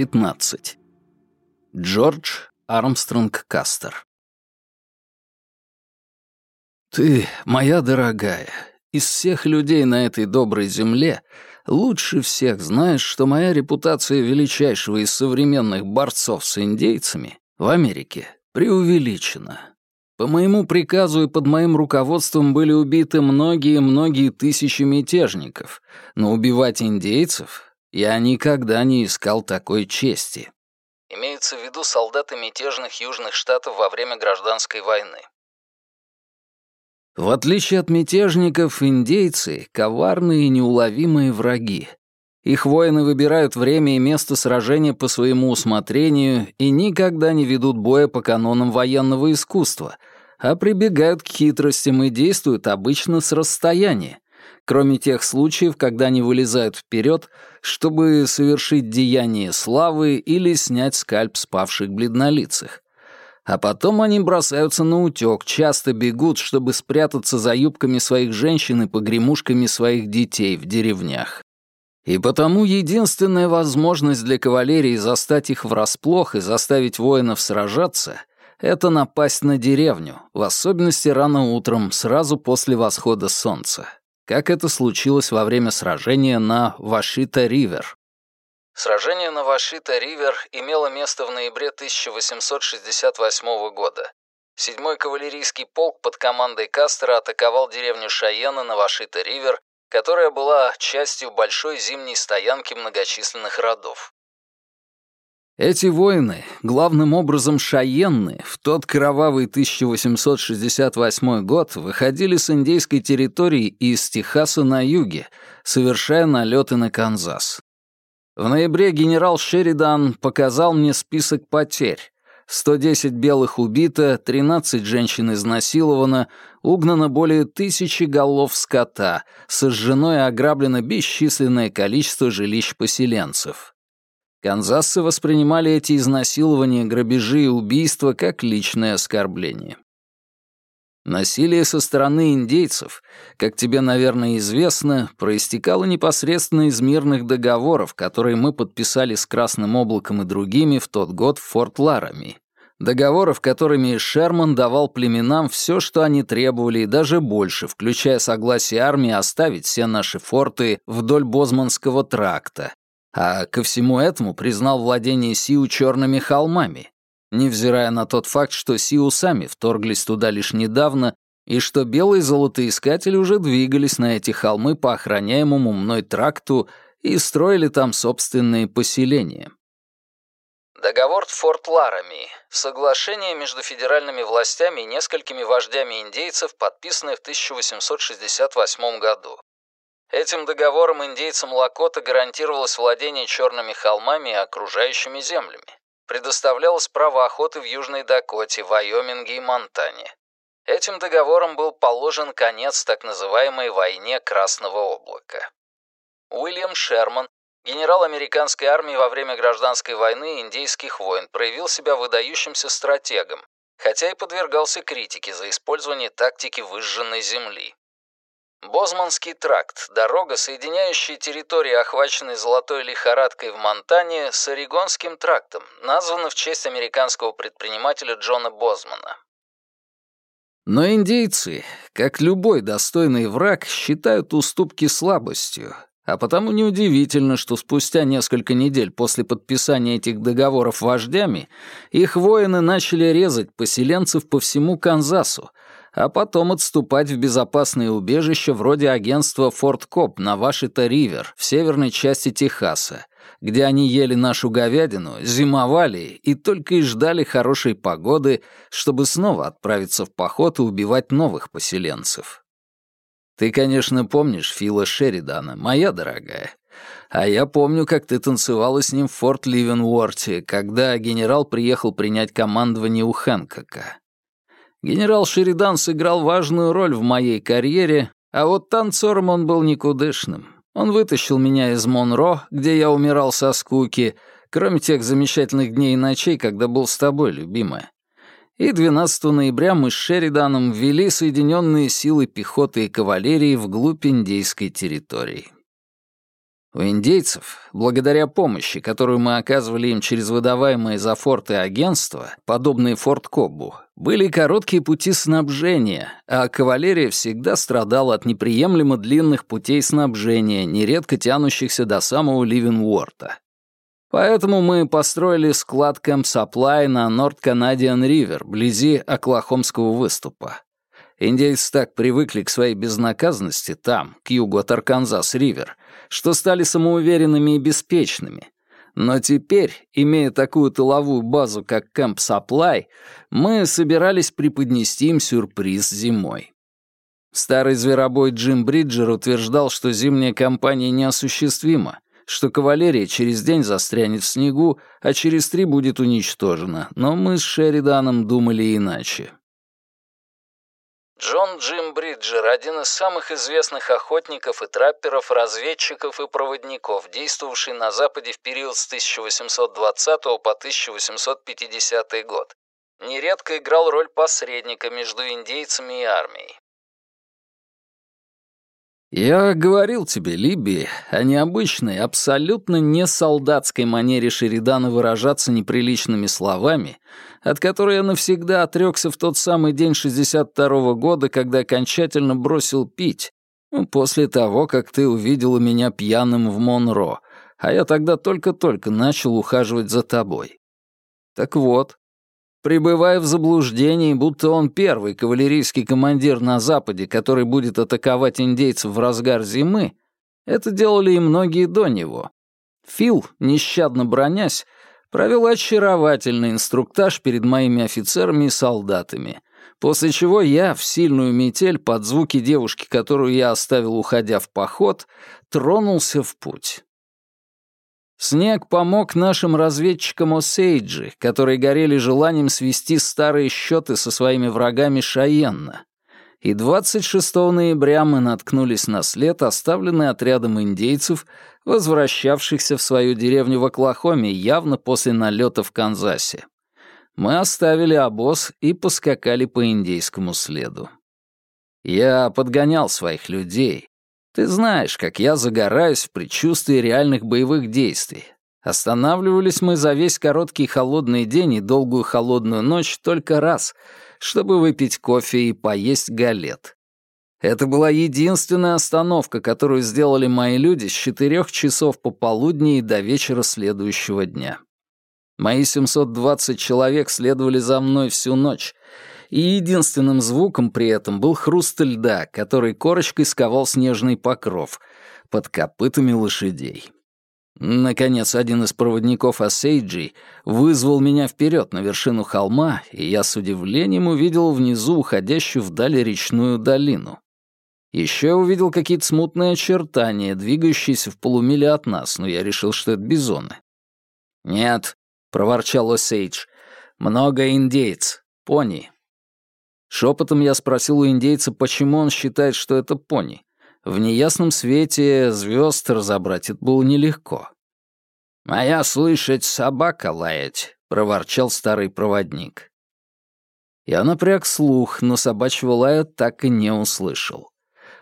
15. Джордж Армстронг Кастер Ты, моя дорогая, из всех людей на этой доброй земле лучше всех знаешь, что моя репутация величайшего из современных борцов с индейцами в Америке преувеличена. По моему приказу и под моим руководством были убиты многие-многие тысячи мятежников, но убивать индейцев я никогда не искал такой чести. Имеется в виду солдаты мятежных южных штатов во время гражданской войны. В отличие от мятежников, индейцы — коварные и неуловимые враги. Их воины выбирают время и место сражения по своему усмотрению и никогда не ведут боя по канонам военного искусства, а прибегают к хитростям и действуют обычно с расстояния, кроме тех случаев, когда они вылезают вперед, чтобы совершить деяние славы или снять скальп спавших бледнолицых. А потом они бросаются на утёк, часто бегут, чтобы спрятаться за юбками своих женщин и погремушками своих детей в деревнях. И потому единственная возможность для кавалерии застать их врасплох и заставить воинов сражаться — это напасть на деревню, в особенности рано утром, сразу после восхода солнца как это случилось во время сражения на Вашита-Ривер. Сражение на Вашита-Ривер имело место в ноябре 1868 года. Седьмой кавалерийский полк под командой Кастера атаковал деревню Шайена на Вашита-Ривер, которая была частью большой зимней стоянки многочисленных родов. Эти воины, главным образом шаенны, в тот кровавый 1868 год выходили с индейской территории и из Техаса на юге, совершая налеты на Канзас. В ноябре генерал Шеридан показал мне список потерь. 110 белых убито, 13 женщин изнасиловано, угнано более тысячи голов скота, сожжено и ограблено бесчисленное количество жилищ поселенцев. Канзасцы воспринимали эти изнасилования, грабежи и убийства как личное оскорбление. Насилие со стороны индейцев, как тебе, наверное, известно, проистекало непосредственно из мирных договоров, которые мы подписали с Красным облаком и другими в тот год в Форт Ларами. Договоров, которыми Шерман давал племенам все, что они требовали, и даже больше, включая согласие армии оставить все наши форты вдоль Бозманского тракта, а ко всему этому признал владение Сиу черными холмами, невзирая на тот факт, что Сиу сами вторглись туда лишь недавно и что белые золотоискатели уже двигались на эти холмы по охраняемому мной тракту и строили там собственные поселения. Договор Форт Ларами. Соглашение между федеральными властями и несколькими вождями индейцев, подписанное в 1868 году. Этим договором индейцам Лакота гарантировалось владение черными холмами и окружающими землями. Предоставлялось право охоты в Южной Дакоте, Вайоминге и Монтане. Этим договором был положен конец так называемой «войне Красного облака». Уильям Шерман, генерал американской армии во время гражданской войны и индейских войн, проявил себя выдающимся стратегом, хотя и подвергался критике за использование тактики выжженной земли. Бозманский тракт – дорога, соединяющая территории, охваченные золотой лихорадкой в Монтане, с Орегонским трактом, названа в честь американского предпринимателя Джона Бозмана. Но индейцы, как любой достойный враг, считают уступки слабостью, а потому неудивительно, что спустя несколько недель после подписания этих договоров вождями их воины начали резать поселенцев по всему Канзасу, а потом отступать в безопасные убежища вроде агентства Форт Коп на Вашита-Ривер в северной части Техаса, где они ели нашу говядину, зимовали и только и ждали хорошей погоды, чтобы снова отправиться в поход и убивать новых поселенцев. Ты, конечно, помнишь Фила Шеридана, моя дорогая. А я помню, как ты танцевала с ним в Форт Ливенворте, когда генерал приехал принять командование у Хэнкока. Генерал Шеридан сыграл важную роль в моей карьере, а вот танцором он был никудышным. Он вытащил меня из Монро, где я умирал со скуки, кроме тех замечательных дней и ночей, когда был с тобой, любимая. И 12 ноября мы с Шериданом ввели соединенные силы пехоты и кавалерии вглубь индейской территории. У индейцев, благодаря помощи, которую мы оказывали им через выдаваемые за форты агентства, подобные Форт Коббу, были короткие пути снабжения, а кавалерия всегда страдала от неприемлемо длинных путей снабжения, нередко тянущихся до самого Ливенворта. Поэтому мы построили склад Саплай на Норт Канадиан Ривер, вблизи Оклахомского выступа. Индейцы так привыкли к своей безнаказанности там, к югу от Арканзас-Ривер, что стали самоуверенными и беспечными. Но теперь, имея такую тыловую базу, как Кэмп Саплай, мы собирались преподнести им сюрприз зимой. Старый зверобой Джим Бриджер утверждал, что зимняя кампания неосуществима, что кавалерия через день застрянет в снегу, а через три будет уничтожена, но мы с Шериданом думали иначе. Джон Джим Бриджер – один из самых известных охотников и трапперов, разведчиков и проводников, действовавший на Западе в период с 1820 по 1850 год. Нередко играл роль посредника между индейцами и армией. Я говорил тебе, Либи, о необычной, абсолютно не солдатской манере Шеридана выражаться неприличными словами, от которой я навсегда отрекся в тот самый день 62-го года, когда окончательно бросил пить, ну, после того, как ты увидела меня пьяным в Монро, а я тогда только-только начал ухаживать за тобой. Так вот, пребывая в заблуждении, будто он первый кавалерийский командир на Западе, который будет атаковать индейцев в разгар зимы, это делали и многие до него. Фил, нещадно бронясь, провел очаровательный инструктаж перед моими офицерами и солдатами, после чего я, в сильную метель, под звуки девушки, которую я оставил, уходя в поход, тронулся в путь. Снег помог нашим разведчикам Осейджи, которые горели желанием свести старые счеты со своими врагами Шаенна. И 26 ноября мы наткнулись на след, оставленный отрядом индейцев, возвращавшихся в свою деревню в Оклахоме явно после налета в Канзасе. Мы оставили обоз и поскакали по индейскому следу. Я подгонял своих людей, ты знаешь, как я загораюсь в предчувствии реальных боевых действий. Останавливались мы за весь короткий холодный день и долгую холодную ночь только раз, чтобы выпить кофе и поесть галет. Это была единственная остановка, которую сделали мои люди с четырех часов пополудни и до вечера следующего дня. Мои 720 человек следовали за мной всю ночь, и единственным звуком при этом был хруст льда, который корочкой сковал снежный покров под копытами лошадей. Наконец, один из проводников Осейджи вызвал меня вперед на вершину холма, и я с удивлением увидел внизу уходящую вдаль речную долину. Еще я увидел какие-то смутные очертания, двигающиеся в полумиле от нас, но я решил, что это бизоны. «Нет», — проворчал Осейдж, — «много индейц, пони, Шепотом я спросил у индейца, почему он считает, что это пони. В неясном свете звезд разобрать это было нелегко. «Моя слышать собака лаять», — проворчал старый проводник. Я напряг слух, но собачьего лая так и не услышал.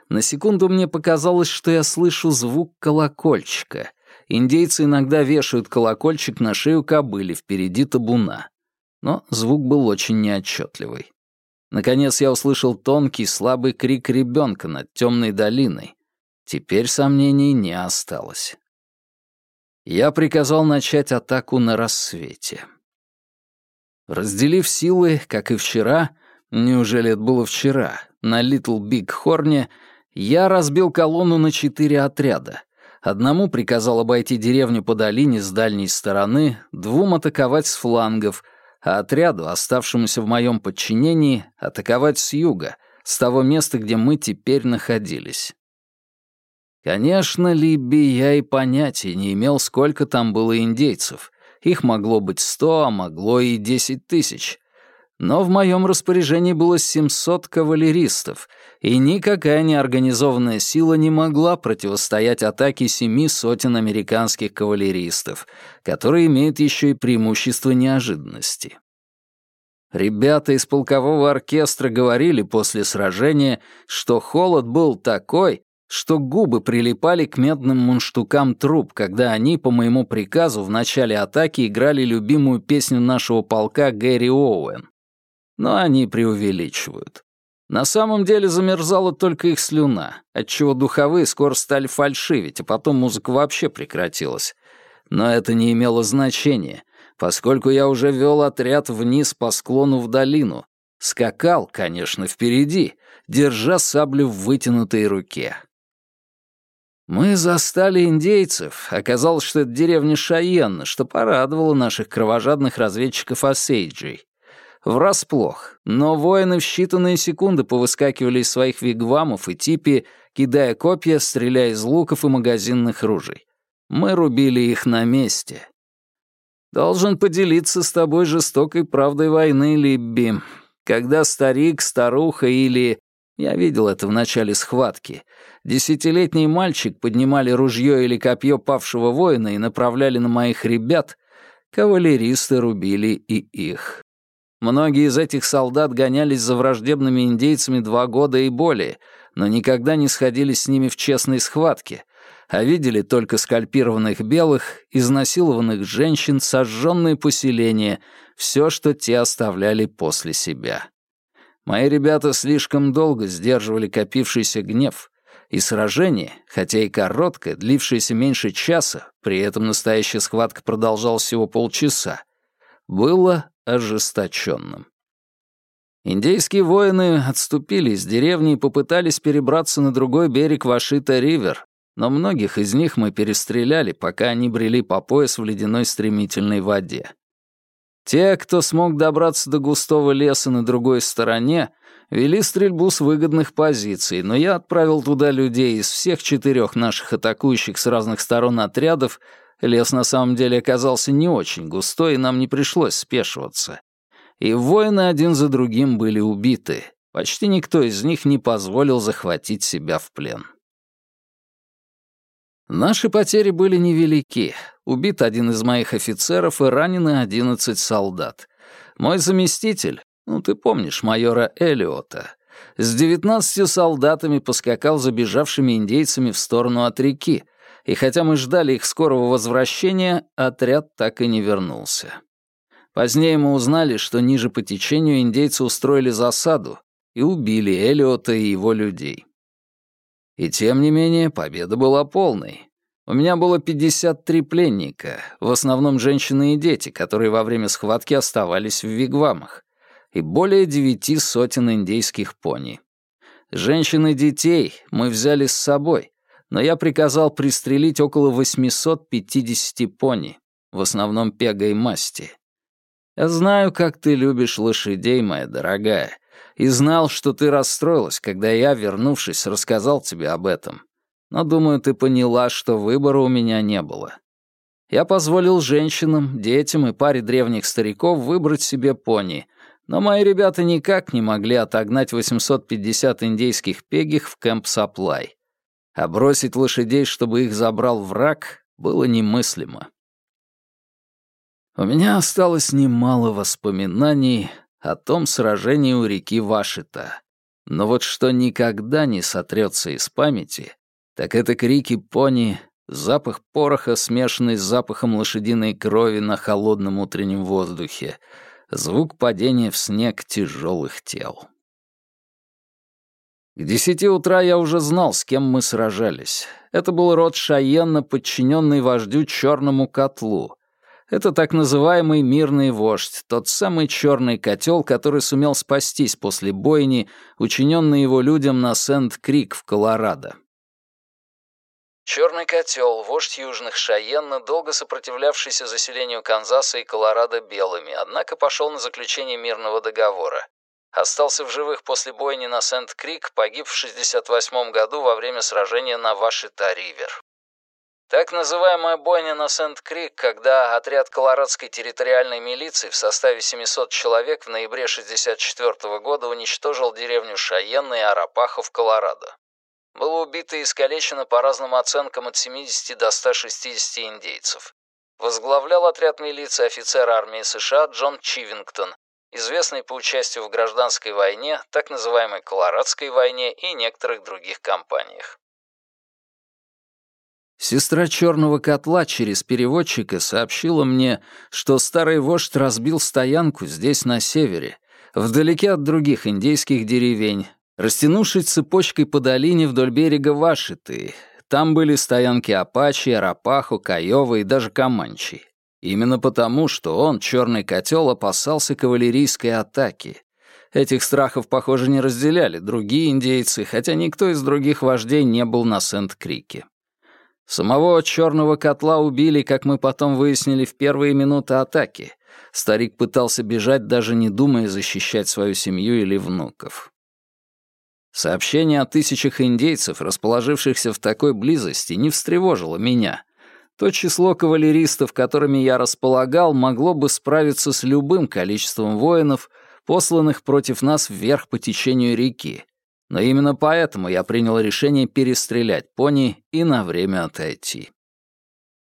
На секунду мне показалось, что я слышу звук колокольчика. Индейцы иногда вешают колокольчик на шею кобыли впереди табуна. Но звук был очень неотчетливый. Наконец я услышал тонкий, слабый крик ребенка над темной долиной. Теперь сомнений не осталось. Я приказал начать атаку на рассвете. Разделив силы, как и вчера, неужели это было вчера, на Литл Биг Хорне, я разбил колонну на четыре отряда. Одному приказал обойти деревню по долине с дальней стороны, двум атаковать с флангов — а отряду, оставшемуся в моем подчинении, атаковать с юга, с того места, где мы теперь находились. Конечно, Либби, я и понятия не имел, сколько там было индейцев. Их могло быть сто, а могло и десять тысяч. Но в моем распоряжении было 700 кавалеристов, и никакая неорганизованная сила не могла противостоять атаке семи сотен американских кавалеристов, которые имеют еще и преимущество неожиданности. Ребята из полкового оркестра говорили после сражения, что холод был такой, что губы прилипали к медным мундштукам труб, когда они, по моему приказу, в начале атаки играли любимую песню нашего полка Гэри Оуэн. Но они преувеличивают. На самом деле замерзала только их слюна, отчего духовые скоро стали фальшивить, а потом музыка вообще прекратилась. Но это не имело значения, поскольку я уже вел отряд вниз по склону в долину. Скакал, конечно, впереди, держа саблю в вытянутой руке. Мы застали индейцев. Оказалось, что это деревня Шайенна, что порадовало наших кровожадных разведчиков Осейджей. Врасплох, но воины в считанные секунды повыскакивали из своих вигвамов и типи, кидая копья, стреляя из луков и магазинных ружей. Мы рубили их на месте. Должен поделиться с тобой жестокой правдой войны, Либби. Когда старик, старуха или я видел это в начале схватки. Десятилетний мальчик поднимали ружье или копье павшего воина и направляли на моих ребят. Кавалеристы рубили и их. Многие из этих солдат гонялись за враждебными индейцами два года и более, но никогда не сходились с ними в честной схватке, а видели только скальпированных белых, изнасилованных женщин, сожженные поселения, все, что те оставляли после себя. Мои ребята слишком долго сдерживали копившийся гнев, и сражение, хотя и короткое, длившееся меньше часа, при этом настоящая схватка продолжалась всего полчаса, было ожесточенным. Индейские воины отступили из деревни и попытались перебраться на другой берег Вашита-Ривер, но многих из них мы перестреляли, пока они брели по пояс в ледяной стремительной воде. Те, кто смог добраться до густого леса на другой стороне, вели стрельбу с выгодных позиций, но я отправил туда людей из всех четырех наших атакующих с разных сторон отрядов. Лес на самом деле оказался не очень густой, и нам не пришлось спешиваться. И воины один за другим были убиты. Почти никто из них не позволил захватить себя в плен. Наши потери были невелики. Убит один из моих офицеров и ранены одиннадцать солдат. Мой заместитель, ну ты помнишь майора Элиота, с девятнадцатью солдатами поскакал забежавшими индейцами в сторону от реки, и хотя мы ждали их скорого возвращения, отряд так и не вернулся. Позднее мы узнали, что ниже по течению индейцы устроили засаду и убили Элиота и его людей. И тем не менее, победа была полной. У меня было 53 пленника, в основном женщины и дети, которые во время схватки оставались в вигвамах, и более девяти сотен индейских пони. Женщин и детей мы взяли с собой, но я приказал пристрелить около 850 пони, в основном пега и масти. Я знаю, как ты любишь лошадей, моя дорогая, и знал, что ты расстроилась, когда я, вернувшись, рассказал тебе об этом. Но, думаю, ты поняла, что выбора у меня не было. Я позволил женщинам, детям и паре древних стариков выбрать себе пони, но мои ребята никак не могли отогнать 850 индейских пегих в Кэмп Саплай. А бросить лошадей, чтобы их забрал враг, было немыслимо. У меня осталось немало воспоминаний о том сражении у реки Вашита. Но вот что никогда не сотрется из памяти, так это крики пони, запах пороха, смешанный с запахом лошадиной крови на холодном утреннем воздухе, звук падения в снег тяжелых тел. К десяти утра я уже знал, с кем мы сражались. Это был род Шаенна, подчиненный вождю Черному котлу, это так называемый мирный вождь, тот самый черный котел, который сумел спастись после бойни, учиненной его людям на Сент-Крик в Колорадо. Черный котел, вождь южных Шайенна, долго сопротивлявшийся заселению Канзаса и Колорадо белыми, однако пошел на заключение мирного договора. Остался в живых после бойни на Сент-Крик, погиб в 68 году во время сражения на Вашита-Ривер. Так называемая бойня на Сент-Крик, когда отряд колорадской территориальной милиции в составе 700 человек в ноябре 1964 года уничтожил деревню Шайенна и Арапаху в Колорадо. Было убито и искалечено по разным оценкам от 70 до 160 индейцев. Возглавлял отряд милиции офицер армии США Джон Чивингтон, известный по участию в гражданской войне, так называемой Колорадской войне и некоторых других кампаниях. Сестра черного котла через переводчика сообщила мне, что старый вождь разбил стоянку здесь, на севере, вдалеке от других индейских деревень, растянувшись цепочкой по долине вдоль берега Вашиты. Там были стоянки Апачи, Арапаху, Каева и даже Каманчи. Именно потому, что он, черный котел, опасался кавалерийской атаки. Этих страхов, похоже, не разделяли другие индейцы, хотя никто из других вождей не был на Сент-Крике. Самого черного котла убили, как мы потом выяснили, в первые минуты атаки. Старик пытался бежать, даже не думая защищать свою семью или внуков. Сообщение о тысячах индейцев, расположившихся в такой близости, не встревожило меня. То число кавалеристов, которыми я располагал, могло бы справиться с любым количеством воинов, посланных против нас вверх по течению реки, но именно поэтому я принял решение перестрелять пони и на время отойти.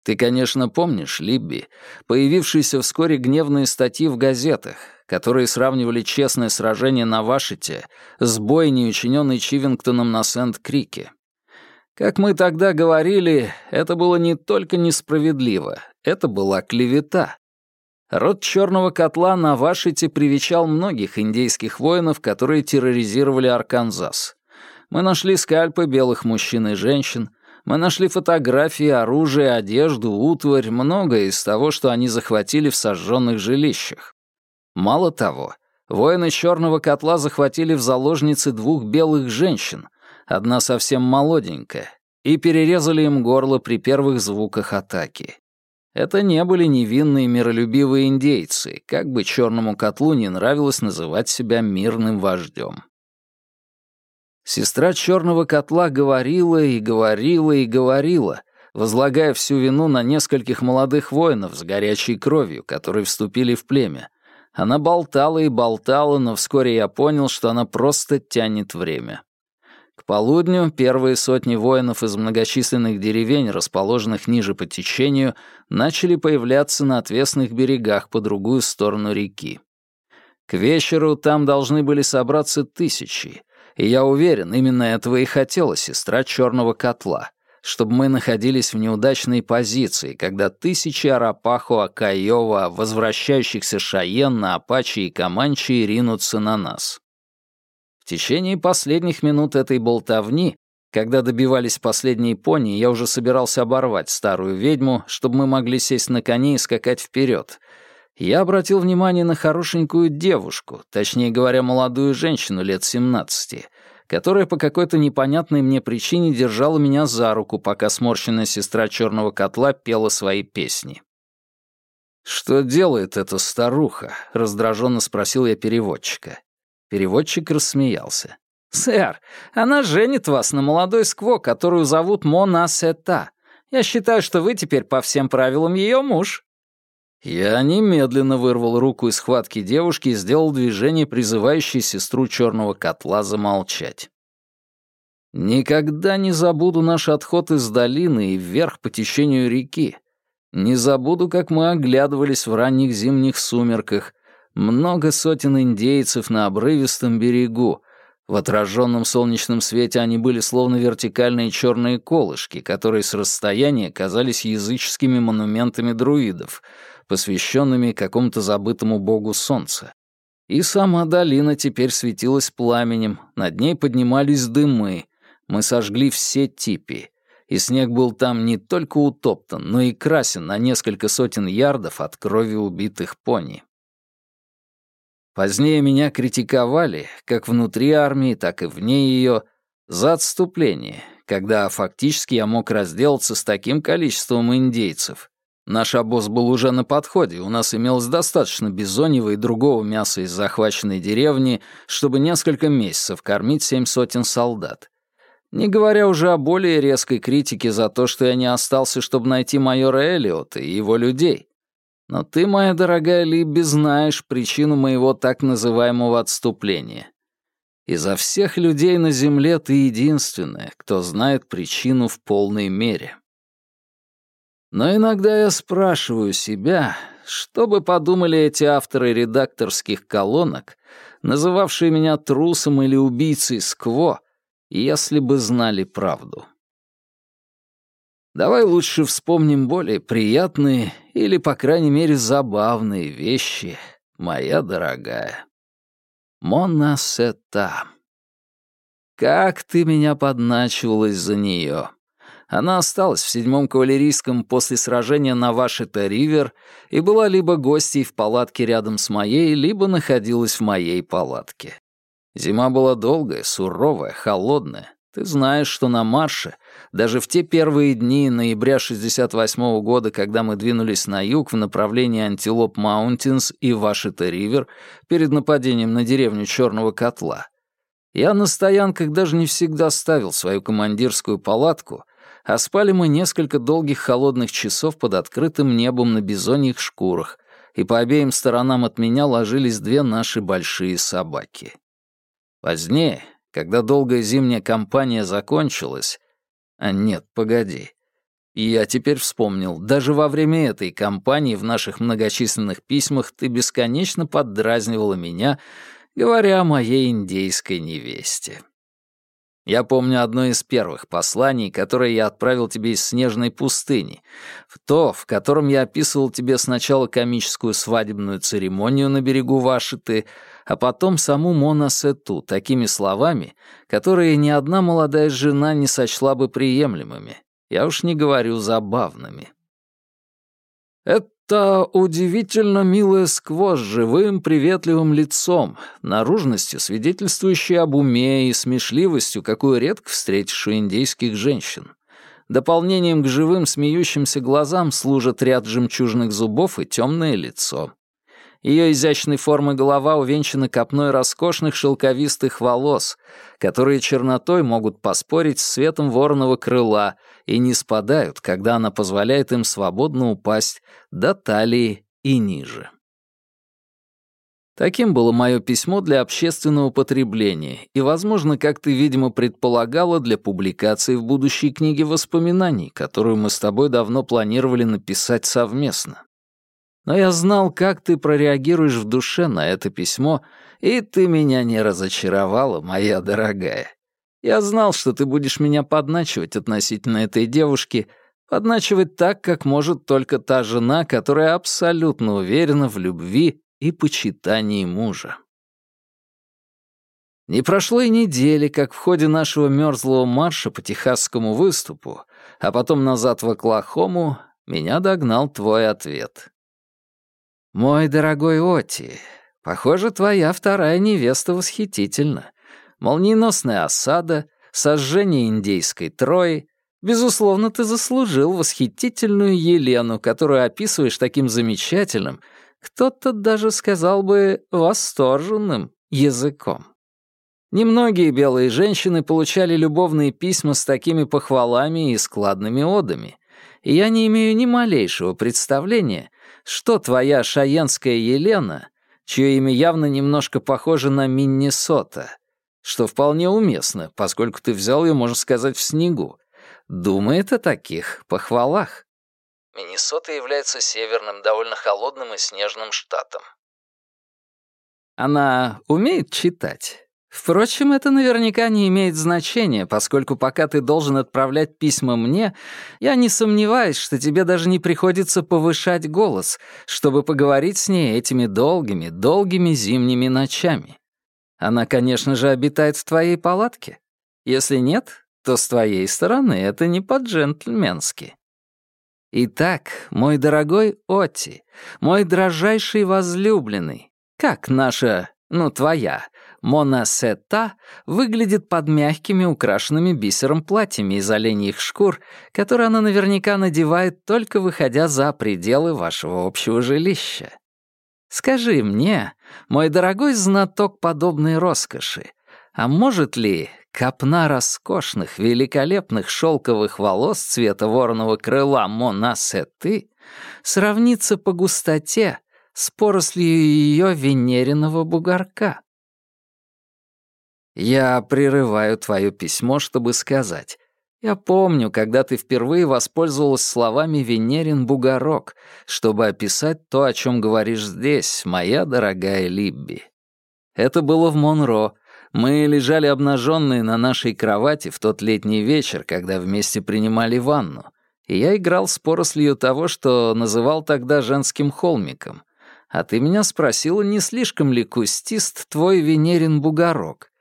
Ты, конечно, помнишь, Либби, появившиеся вскоре гневные статьи в газетах, которые сравнивали честное сражение на Вашите с бойней, учиненной Чивингтоном на Сент-Крике. Как мы тогда говорили, это было не только несправедливо, это была клевета. Род черного котла на Вашите привечал многих индейских воинов, которые терроризировали Арканзас. Мы нашли скальпы белых мужчин и женщин, мы нашли фотографии, оружие, одежду, утварь, многое из того, что они захватили в сожженных жилищах. Мало того, воины черного котла захватили в заложницы двух белых женщин, одна совсем молоденькая, и перерезали им горло при первых звуках атаки. Это не были невинные миролюбивые индейцы, как бы черному котлу не нравилось называть себя мирным вождем. Сестра черного котла говорила и говорила и говорила, возлагая всю вину на нескольких молодых воинов с горячей кровью, которые вступили в племя. Она болтала и болтала, но вскоре я понял, что она просто тянет время. Полудню первые сотни воинов из многочисленных деревень, расположенных ниже по течению, начали появляться на отвесных берегах по другую сторону реки. К вечеру там должны были собраться тысячи, и я уверен, именно этого и хотела сестра Черного Котла, чтобы мы находились в неудачной позиции, когда тысячи Арапахо, Акаева, возвращающихся Шаен на Апачи и Каманчи ринутся на нас. Течение последних минут этой болтовни, когда добивались последние пони, я уже собирался оборвать старую ведьму, чтобы мы могли сесть на коне и скакать вперед. Я обратил внимание на хорошенькую девушку, точнее говоря, молодую женщину лет 17, которая по какой-то непонятной мне причине держала меня за руку, пока сморщенная сестра черного котла пела свои песни. «Что делает эта старуха?» — раздраженно спросил я переводчика. Переводчик рассмеялся. «Сэр, она женит вас на молодой скво, которую зовут Мона Сета. Я считаю, что вы теперь по всем правилам ее муж». Я немедленно вырвал руку из схватки девушки и сделал движение, призывающее сестру черного котла замолчать. Никогда не забуду наш отход из долины и вверх по течению реки. Не забуду, как мы оглядывались в ранних зимних сумерках, много сотен индейцев на обрывистом берегу. В отраженном солнечном свете они были словно вертикальные черные колышки, которые с расстояния казались языческими монументами друидов, посвященными какому-то забытому богу солнца. И сама долина теперь светилась пламенем, над ней поднимались дымы. Мы сожгли все типи, и снег был там не только утоптан, но и красен на несколько сотен ярдов от крови убитых пони. Позднее меня критиковали, как внутри армии, так и вне ее, за отступление, когда фактически я мог разделаться с таким количеством индейцев. Наш обоз был уже на подходе, у нас имелось достаточно бизоньего и другого мяса из захваченной деревни, чтобы несколько месяцев кормить семь сотен солдат. Не говоря уже о более резкой критике за то, что я не остался, чтобы найти майора Эллиота и его людей. Но ты, моя дорогая Либби, знаешь причину моего так называемого отступления. Изо всех людей на Земле ты единственная, кто знает причину в полной мере. Но иногда я спрашиваю себя, что бы подумали эти авторы редакторских колонок, называвшие меня трусом или убийцей Скво, если бы знали правду. Давай лучше вспомним более приятные или, по крайней мере, забавные вещи, моя дорогая. Мона Сета. Как ты меня подначивала из-за нее. Она осталась в седьмом кавалерийском после сражения на Вашета-Ривер и была либо гостьей в палатке рядом с моей, либо находилась в моей палатке. Зима была долгая, суровая, холодная. Ты знаешь, что на марше, даже в те первые дни ноября 68 -го года, когда мы двинулись на юг в направлении Антилоп Маунтинс и Вашита-Ривер перед нападением на деревню Черного Котла, я на стоянках даже не всегда ставил свою командирскую палатку, а спали мы несколько долгих холодных часов под открытым небом на бизоньих шкурах, и по обеим сторонам от меня ложились две наши большие собаки. Позднее, когда долгая зимняя кампания закончилась... А нет, погоди. Я теперь вспомнил, даже во время этой кампании в наших многочисленных письмах ты бесконечно поддразнивала меня, говоря о моей индейской невесте. Я помню одно из первых посланий, которое я отправил тебе из снежной пустыни, в то, в котором я описывал тебе сначала комическую свадебную церемонию на берегу Вашиты, а потом саму Мона Сету такими словами, которые ни одна молодая жена не сочла бы приемлемыми. Я уж не говорю забавными. Это удивительно милая сквозь живым, приветливым лицом, наружностью, свидетельствующей об уме и смешливостью, какую редко встретишь у индейских женщин. Дополнением к живым смеющимся глазам служат ряд жемчужных зубов и темное лицо. Ее изящной формы голова увенчана копной роскошных шелковистых волос, которые чернотой могут поспорить с цветом вороного крыла и не спадают, когда она позволяет им свободно упасть до талии и ниже. Таким было мое письмо для общественного потребления и, возможно, как ты, видимо, предполагала, для публикации в будущей книге воспоминаний, которую мы с тобой давно планировали написать совместно. Но я знал, как ты прореагируешь в душе на это письмо, и ты меня не разочаровала, моя дорогая. Я знал, что ты будешь меня подначивать относительно этой девушки, подначивать так, как может только та жена, которая абсолютно уверена в любви и почитании мужа. Не прошло и недели, как в ходе нашего мерзлого марша по техасскому выступу, а потом назад в Оклахому, меня догнал твой ответ. «Мой дорогой Оти, похоже, твоя вторая невеста восхитительна. Молниеносная осада, сожжение индейской Трои. Безусловно, ты заслужил восхитительную Елену, которую описываешь таким замечательным, кто-то даже сказал бы восторженным языком. Немногие белые женщины получали любовные письма с такими похвалами и складными одами, и я не имею ни малейшего представления, что твоя шаенская Елена, чье имя явно немножко похоже на Миннесота, что вполне уместно, поскольку ты взял ее, можно сказать, в снегу, думает о таких похвалах. Миннесота является северным, довольно холодным и снежным штатом. Она умеет читать? Впрочем, это наверняка не имеет значения, поскольку пока ты должен отправлять письма мне, я не сомневаюсь, что тебе даже не приходится повышать голос, чтобы поговорить с ней этими долгими, долгими зимними ночами. Она, конечно же, обитает в твоей палатке. Если нет, то с твоей стороны это не по-джентльменски. Итак, мой дорогой Отти, мой дрожайший возлюбленный, как наша, ну, твоя, Монасета выглядит под мягкими, украшенными бисером платьями из оленьих шкур, которые она наверняка надевает, только выходя за пределы вашего общего жилища. Скажи мне, мой дорогой знаток подобной роскоши, а может ли копна роскошных, великолепных шелковых волос цвета вороного крыла Монасеты сравниться по густоте с порослью ее венериного бугорка? Я прерываю твое письмо, чтобы сказать. Я помню, когда ты впервые воспользовалась словами «Венерин бугорок», чтобы описать то, о чем говоришь здесь, моя дорогая Либби. Это было в Монро. Мы лежали обнаженные на нашей кровати в тот летний вечер, когда вместе принимали ванну. и я играл с порослью того, что называл тогда женским холмиком. А ты меня спросила, не слишком ли кустист твой венерин бугорок.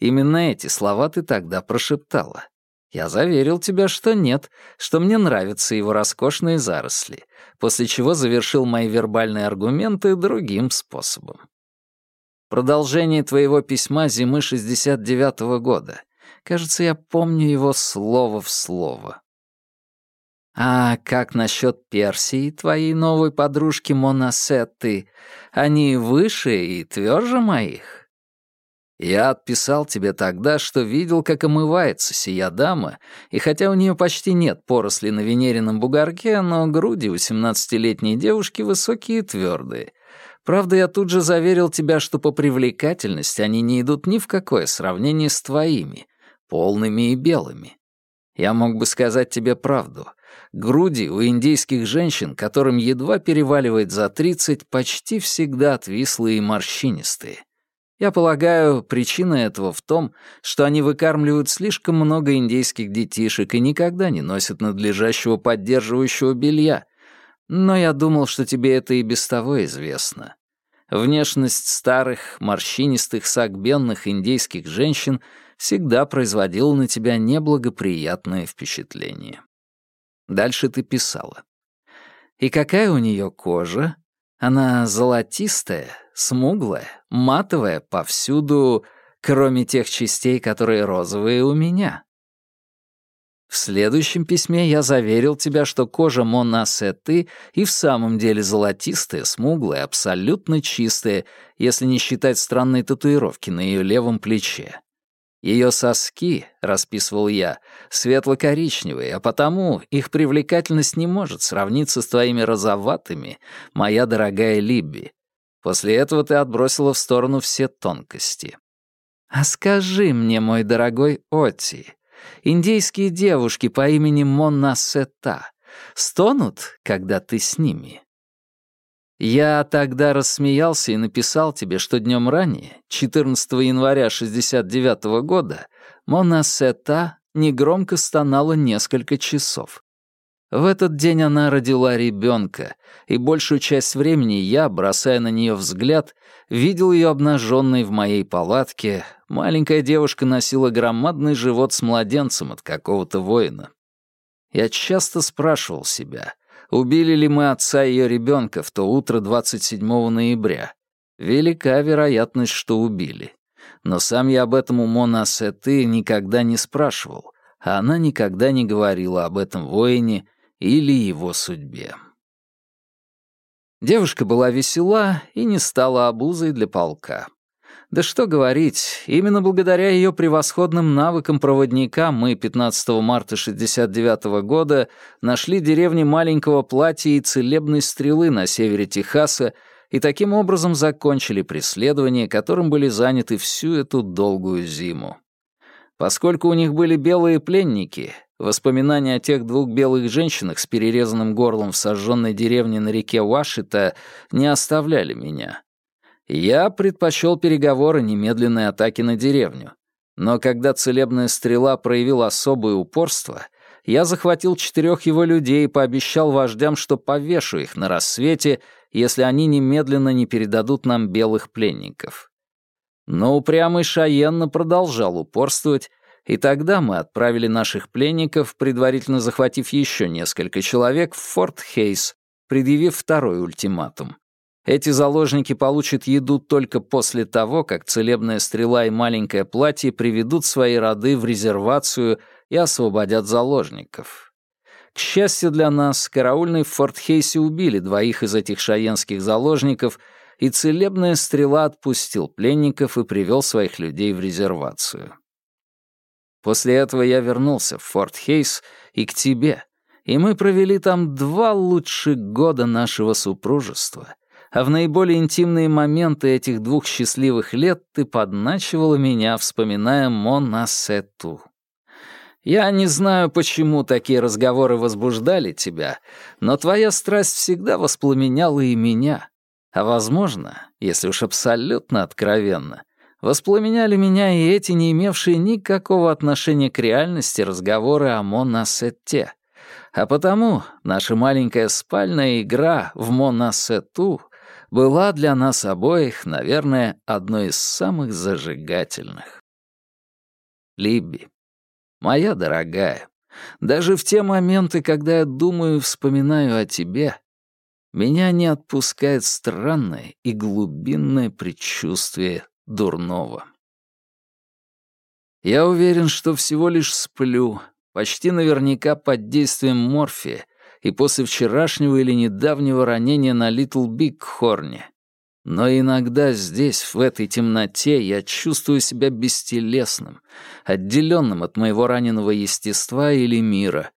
Именно эти слова ты тогда прошептала. Я заверил тебя, что нет, что мне нравятся его роскошные заросли, после чего завершил мои вербальные аргументы другим способом. Продолжение твоего письма зимы 69-го года. Кажется, я помню его слово в слово. А как насчет Персии, твоей новой подружки Монасетты? Они выше и тверже моих? Я отписал тебе тогда, что видел, как омывается сия дама, и хотя у нее почти нет поросли на венерином бугорке, но груди у семнадцатилетней девушки высокие и твердые. Правда, я тут же заверил тебя, что по привлекательности они не идут ни в какое сравнение с твоими, полными и белыми. Я мог бы сказать тебе правду. Груди у индейских женщин, которым едва переваливает за тридцать, почти всегда отвислые и морщинистые. Я полагаю, причина этого в том, что они выкармливают слишком много индейских детишек и никогда не носят надлежащего поддерживающего белья. Но я думал, что тебе это и без того известно. Внешность старых, морщинистых, сагбенных индейских женщин всегда производила на тебя неблагоприятное впечатление. Дальше ты писала. И какая у нее кожа? Она золотистая, смуглая, матовая повсюду, кроме тех частей, которые розовые у меня. В следующем письме я заверил тебя, что кожа Монасеты и в самом деле золотистая, смуглая, абсолютно чистая, если не считать странной татуировки на ее левом плече. Ее соски, расписывал я, светло-коричневые, а потому их привлекательность не может сравниться с твоими розоватыми, моя дорогая Либби. После этого ты отбросила в сторону все тонкости. А скажи мне, мой дорогой Оти, индейские девушки по имени Монна Сета стонут, когда ты с ними? Я тогда рассмеялся и написал тебе, что днем ранее, 14 января 69 -го года, Монасета негромко стонала несколько часов. В этот день она родила ребенка, и большую часть времени я, бросая на нее взгляд, видел ее обнаженной в моей палатке. Маленькая девушка носила громадный живот с младенцем от какого-то воина. Я часто спрашивал себя, убили ли мы отца ее ребенка в то утро 27 ноября. Велика вероятность, что убили. Но сам я об этом у Мона Сеты никогда не спрашивал, а она никогда не говорила об этом воине или его судьбе. Девушка была весела и не стала обузой для полка. Да что говорить, именно благодаря ее превосходным навыкам проводника мы 15 марта 69 года нашли деревни маленького платья и целебной стрелы на севере Техаса и таким образом закончили преследование, которым были заняты всю эту долгую зиму. Поскольку у них были белые пленники, воспоминания о тех двух белых женщинах с перерезанным горлом в сожженной деревне на реке Уашита не оставляли меня. Я предпочел переговоры немедленной атаки на деревню. Но когда целебная стрела проявила особое упорство, я захватил четырех его людей и пообещал вождям, что повешу их на рассвете, если они немедленно не передадут нам белых пленников. Но упрямый Шаенна продолжал упорствовать, и тогда мы отправили наших пленников, предварительно захватив еще несколько человек, в Форт Хейс, предъявив второй ультиматум. Эти заложники получат еду только после того, как целебная стрела и маленькое платье приведут свои роды в резервацию и освободят заложников. К счастью для нас, караульные в Форт-Хейсе убили двоих из этих шаенских заложников, и целебная стрела отпустил пленников и привел своих людей в резервацию. После этого я вернулся в Форт-Хейс и к тебе, и мы провели там два лучших года нашего супружества — а в наиболее интимные моменты этих двух счастливых лет ты подначивала меня, вспоминая Монасету. Я не знаю, почему такие разговоры возбуждали тебя, но твоя страсть всегда воспламеняла и меня. А возможно, если уж абсолютно откровенно, воспламеняли меня и эти, не имевшие никакого отношения к реальности разговоры о Монасете. А потому наша маленькая спальная игра в Монасету была для нас обоих, наверное, одной из самых зажигательных. Либби, моя дорогая, даже в те моменты, когда я думаю и вспоминаю о тебе, меня не отпускает странное и глубинное предчувствие дурного. Я уверен, что всего лишь сплю, почти наверняка под действием морфия и после вчерашнего или недавнего ранения на Литл Биг Хорне. Но иногда здесь, в этой темноте, я чувствую себя бестелесным, отделенным от моего раненого естества или мира,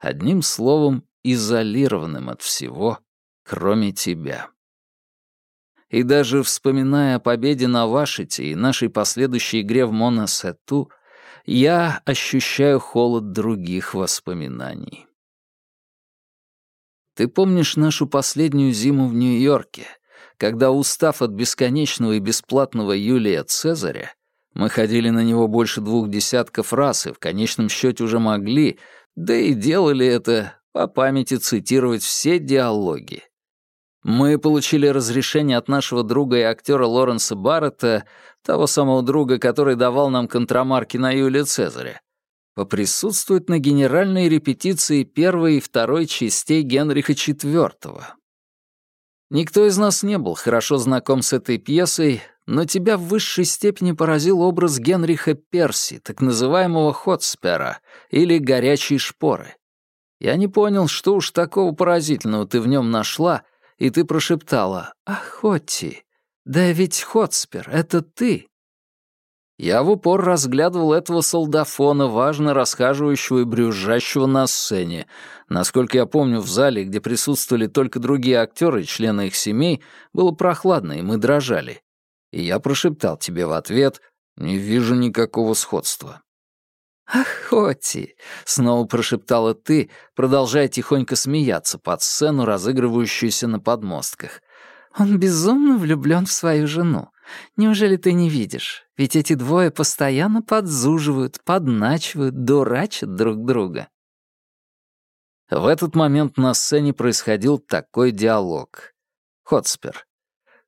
одним словом, изолированным от всего, кроме тебя. И даже вспоминая о победе на Вашите и нашей последующей игре в Моносету, я ощущаю холод других воспоминаний. Ты помнишь нашу последнюю зиму в Нью-Йорке, когда, устав от бесконечного и бесплатного Юлия Цезаря, мы ходили на него больше двух десятков раз и в конечном счете уже могли, да и делали это, по памяти цитировать все диалоги. Мы получили разрешение от нашего друга и актера Лоренса Барретта, того самого друга, который давал нам контрамарки на Юлия Цезаря, поприсутствовать на генеральной репетиции первой и второй частей Генриха IV. Никто из нас не был хорошо знаком с этой пьесой, но тебя в высшей степени поразил образ Генриха Перси, так называемого Хотспера, или «горячей шпоры». Я не понял, что уж такого поразительного ты в нем нашла, и ты прошептала «Охоти, да ведь Хотспер, это ты». Я в упор разглядывал этого солдафона, важно расхаживающего и брюзжащего на сцене. Насколько я помню, в зале, где присутствовали только другие актеры и члены их семей, было прохладно, и мы дрожали. И я прошептал тебе в ответ «Не вижу никакого сходства». «Охоти!» — снова прошептала ты, продолжая тихонько смеяться под сцену, разыгрывающуюся на подмостках. «Он безумно влюблен в свою жену. Неужели ты не видишь? Ведь эти двое постоянно подзуживают, подначивают, дурачат друг друга. В этот момент на сцене происходил такой диалог. Хотспер.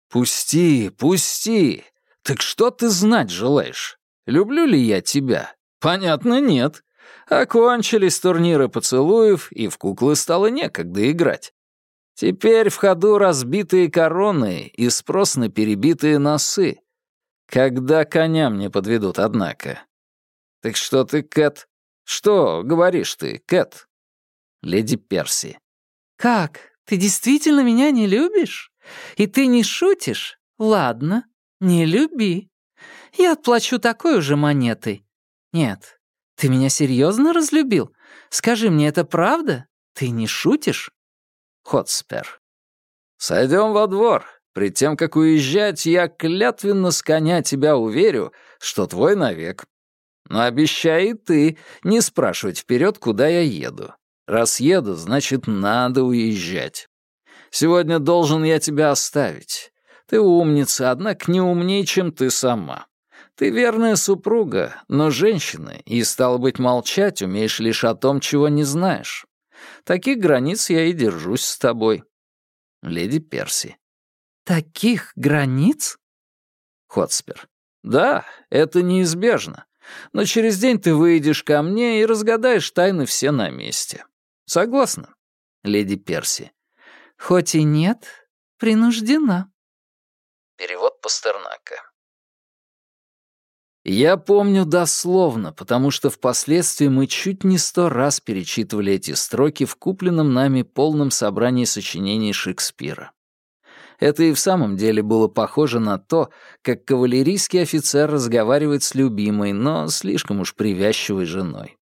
«Пусти, пусти! Так что ты знать желаешь? Люблю ли я тебя? Понятно, нет. Окончились турниры поцелуев, и в куклы стало некогда играть. Теперь в ходу разбитые короны и спрос на перебитые носы. Когда коня мне подведут, однако. Так что ты, Кэт? Что говоришь ты, Кэт? Леди Перси. Как? Ты действительно меня не любишь? И ты не шутишь? Ладно, не люби. Я отплачу такой же монетой. Нет, ты меня серьезно разлюбил? Скажи мне, это правда? Ты не шутишь? Хотспер. «Сойдем во двор. Пред тем, как уезжать, я клятвенно с коня тебя уверю, что твой навек. Но обещай и ты не спрашивать вперед, куда я еду. Раз еду, значит, надо уезжать. Сегодня должен я тебя оставить. Ты умница, однако не умнее, чем ты сама. Ты верная супруга, но женщина, и, стало быть, молчать умеешь лишь о том, чего не знаешь. Таких границ я и держусь с тобой. Леди Перси. Таких границ? Хотспер. Да, это неизбежно. Но через день ты выйдешь ко мне и разгадаешь тайны все на месте. Согласна? Леди Перси. Хоть и нет, принуждена. Перевод Пастернака. Я помню дословно, потому что впоследствии мы чуть не сто раз перечитывали эти строки в купленном нами полном собрании сочинений Шекспира. Это и в самом деле было похоже на то, как кавалерийский офицер разговаривает с любимой, но слишком уж привязчивой женой.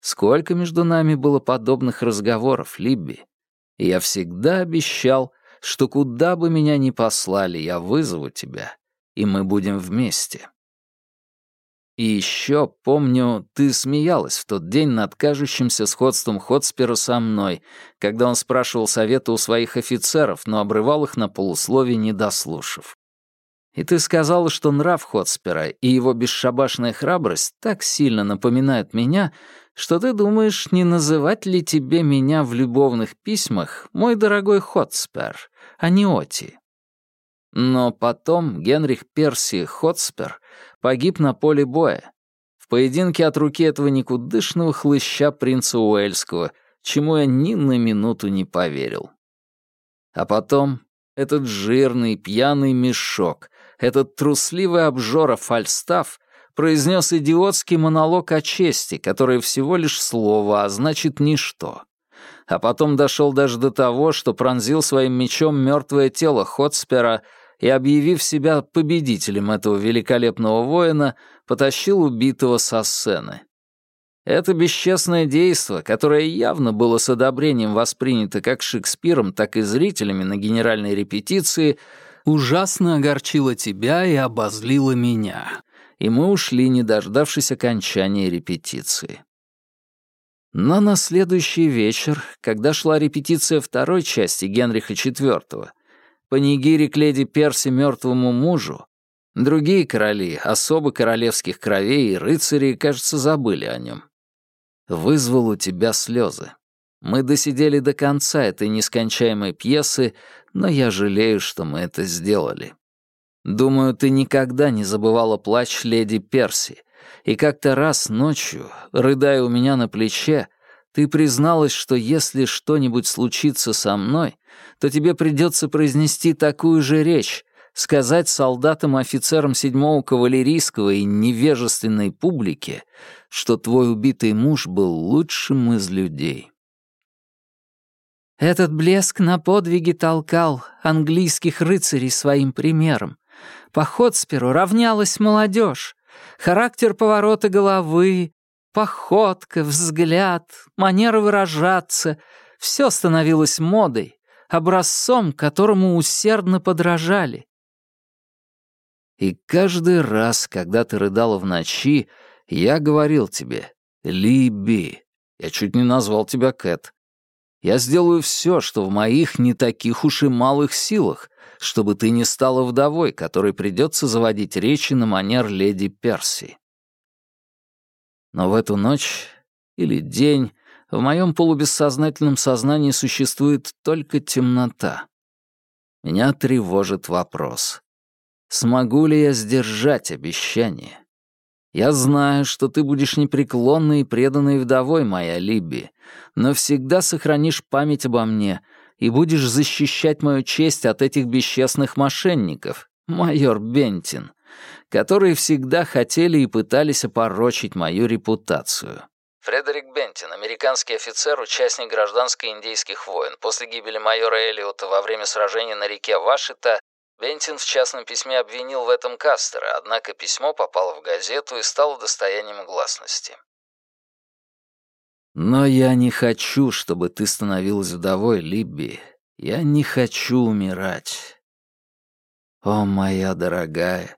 Сколько между нами было подобных разговоров, Либби. Я всегда обещал, что куда бы меня ни послали, я вызову тебя, и мы будем вместе. И еще, помню, ты смеялась в тот день над кажущимся сходством Хотспера со мной, когда он спрашивал совета у своих офицеров, но обрывал их на полусловие, не дослушав. И ты сказала, что нрав Хотспера и его бесшабашная храбрость так сильно напоминают меня, что ты думаешь, не называть ли тебе меня в любовных письмах мой дорогой Хотспер, а не Оти. Но потом Генрих Перси Хотспер погиб на поле боя. В поединке от руки этого никудышного хлыща принца Уэльского, чему я ни на минуту не поверил. А потом этот жирный пьяный мешок, этот трусливый обжора Фальстаф произнес идиотский монолог о чести, который всего лишь слово, а значит ничто. А потом дошел даже до того, что пронзил своим мечом мертвое тело Хотспера и, объявив себя победителем этого великолепного воина, потащил убитого со сцены. Это бесчестное действо, которое явно было с одобрением воспринято как Шекспиром, так и зрителями на генеральной репетиции, ужасно огорчило тебя и обозлило меня. И мы ушли, не дождавшись окончания репетиции. Но на следующий вечер, когда шла репетиция второй части Генриха IV, панигирик леди Перси мертвому мужу, другие короли, особо королевских кровей и рыцари, кажется, забыли о нем вызвал у тебя слезы. Мы досидели до конца этой нескончаемой пьесы, но я жалею, что мы это сделали. Думаю, ты никогда не забывала плач леди Перси, и как-то раз ночью, рыдая у меня на плече, ты призналась, что если что-нибудь случится со мной, то тебе придется произнести такую же речь, сказать солдатам и офицерам седьмого кавалерийского и невежественной публике, что твой убитый муж был лучшим из людей. Этот блеск на подвиги толкал английских рыцарей своим примером. По Хотсперу равнялась молодежь. Характер поворота головы, походка, взгляд, манера выражаться — все становилось модой, образцом, которому усердно подражали. И каждый раз, когда ты рыдала в ночи, я говорил тебе, Либи, я чуть не назвал тебя Кэт. Я сделаю все, что в моих не таких уж и малых силах, чтобы ты не стала вдовой, которой придется заводить речи на манер леди Перси. Но в эту ночь или день в моем полубессознательном сознании существует только темнота. Меня тревожит вопрос. Смогу ли я сдержать обещание? Я знаю, что ты будешь непреклонной и преданной вдовой, моя Либби, но всегда сохранишь память обо мне и будешь защищать мою честь от этих бесчестных мошенников, майор Бентин, которые всегда хотели и пытались опорочить мою репутацию. Фредерик Бентин, американский офицер, участник гражданско-индейских войн. После гибели майора Эллиота во время сражения на реке Вашита Бентин в частном письме обвинил в этом Кастера, однако письмо попало в газету и стало достоянием гласности. «Но я не хочу, чтобы ты становилась вдовой, Либби. Я не хочу умирать. О, моя дорогая,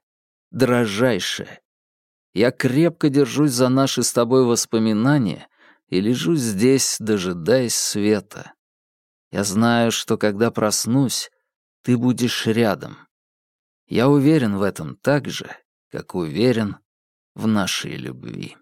дрожайшая, я крепко держусь за наши с тобой воспоминания и лежу здесь, дожидаясь света. Я знаю, что когда проснусь, ты будешь рядом. Я уверен в этом так же, как уверен в нашей любви.